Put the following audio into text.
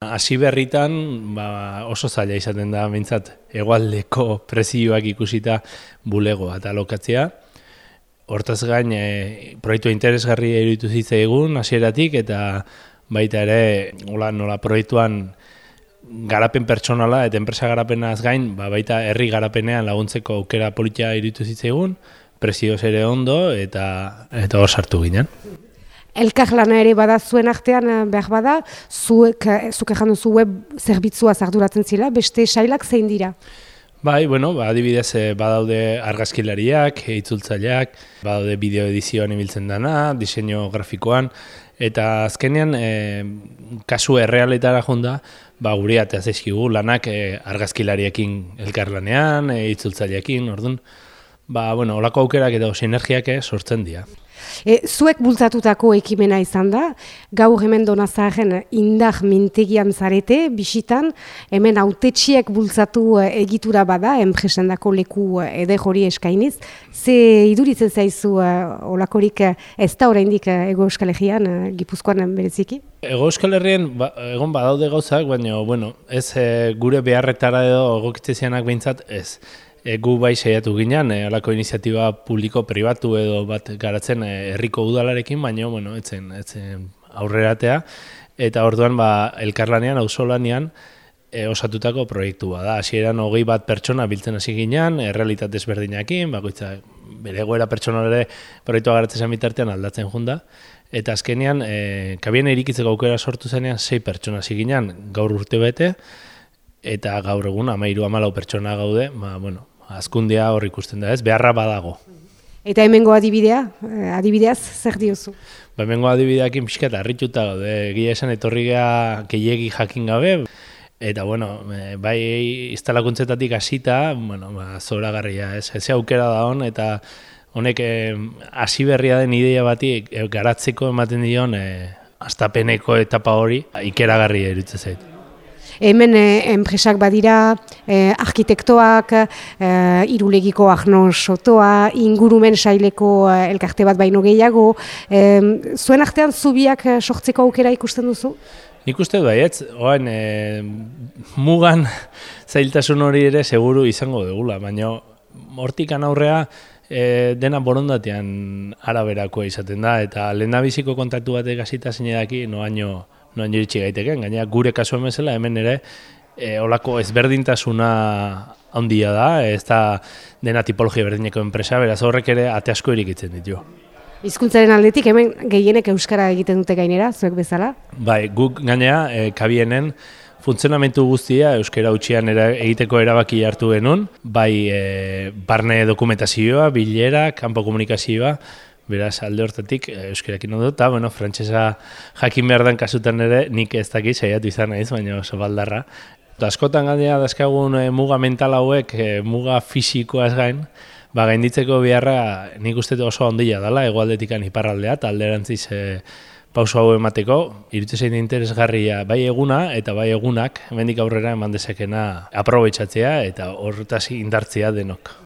Hasi berritan ba, oso zaila izaten da mintzat egualdeko prezioak ikusita bulegoa eta lokatzea. Hortaz gain, e, proiektu interesgarri eruditu egun hasieratik eta baita ere nola, nola proiektuan garapen pertsonala eta enpresa garapenaz gain, ba, baita herri garapenean laguntzeko aukera politia iruditu zitzaigun, prezioz ere ondo eta eta hor sartu ginen. Elkarlana ere bada zuen artean eh, behar bada, zuek, eh, zuke jandu zu web zerbitzua zarduratzen zila, beste sailak zein dira? Bai, bueno, ba, adibidez eh, badaude argazkilariak, itzultzaileak, badaude bideo edizioan ibiltzen dana, diseinu grafikoan, eta azkenean e, kasu errealetara jonda, ba, guri atea zaizkigu lanak argazkilariekin elkarlanean, e, itzultzaileekin, orduan, ba, bueno, olako aukerak edo sinergiak sortzen dira. E, zuek bultzatutako ekimena izan da, gaur hemen donazaren indar mintegian zarete, bisitan, hemen autetxiek bultzatu e, egitura bada, enpresendako leku e, ede hori eskainiz. Ze iduritzen zaizu olakorik ez da oraindik ego euskal herrian, gipuzkoan bereziki? Ego euskal herrian ba, egon badaude gauzak, baina bueno, ez gure beharretara edo egokitzezianak behintzat ez. E, gu bai saiatu ginen, e, alako iniziatiba publiko-pribatu edo bat garatzen e, herriko udalarekin, baina bueno, etzen, etzen aurreratea. Eta orduan ba, elkarlanean, auzolanean, e, osatutako proiektua da. Hasieran hogei bat pertsona biltzen hasi ginen, e, realitate ezberdinakin, bakoitza bere goera pertsonalere proiektua garatzen bitartean aldatzen junda. Eta azkenean, e, kabien erikitzeko aukera sortu zenean, sei pertsona hasi ginen gaur urte bete, eta gaur egun amairu amalau pertsona gaude, ba, bueno, azkundea hor ikusten da ez, beharra badago. Eta hemengo adibidea, eh, adibideaz zer diozu? Ba, hemengo adibideakin pixka eta harrituta gaude, gila esan etorri geha keilegi jakin gabe, eta bueno, eh, bai instalakuntzetatik hasita, bueno, ba, zora garria ez, ez aukera da hon, eta honek eh, hasi berria den ideia bati garatzeko ematen dion e, astapeneko etapa hori ikeragarria erutzen zait hemen eh, enpresak badira eh, arkitektoak, eh, irulegiko ahno sotoa, ingurumen saileko eh, elkarte bat baino gehiago. Eh, zuen artean zubiak eh, sortzeko aukera ikusten duzu? Nik uste baietz, oain, eh, mugan zailtasun hori ere seguru izango dugula, baina hortikan aurrea e, dena borondatean araberakoa izaten da, eta lehen biziko kontaktu batek hasita zinedaki, no baino noan jiritsi gaiteken, gaina gure kasu emezela hemen ere e, olako ezberdintasuna handia da, ez da dena tipologia berdineko enpresa, beraz horrek ere ate asko irikitzen ditu. Hizkuntzaren aldetik hemen gehienek euskara egiten dute gainera, zuek bezala? Bai, guk gainea e, kabienen funtzionamentu guztia euskara utxian era, egiteko erabaki hartu genuen, bai e, barne dokumentazioa, bilera, kanpo komunikazioa, beraz alde hortatik eh, euskarakin ondo, eta bueno, frantsesa jakin behar den kasutan ere nik ez dakit saiatu izan naiz, baina oso baldarra. Askotan gandea dazkagun e, muga mental hauek, e, muga fisikoaz gain, ba, gainditzeko beharra nik uste oso ondila dela, egualdetikan iparraldea, eta alderantziz e, pauso hau emateko, irutze zein interesgarria bai eguna eta bai egunak, hemendik aurrera eman dezakena aprobetsatzea eta horretaz indartzea denok.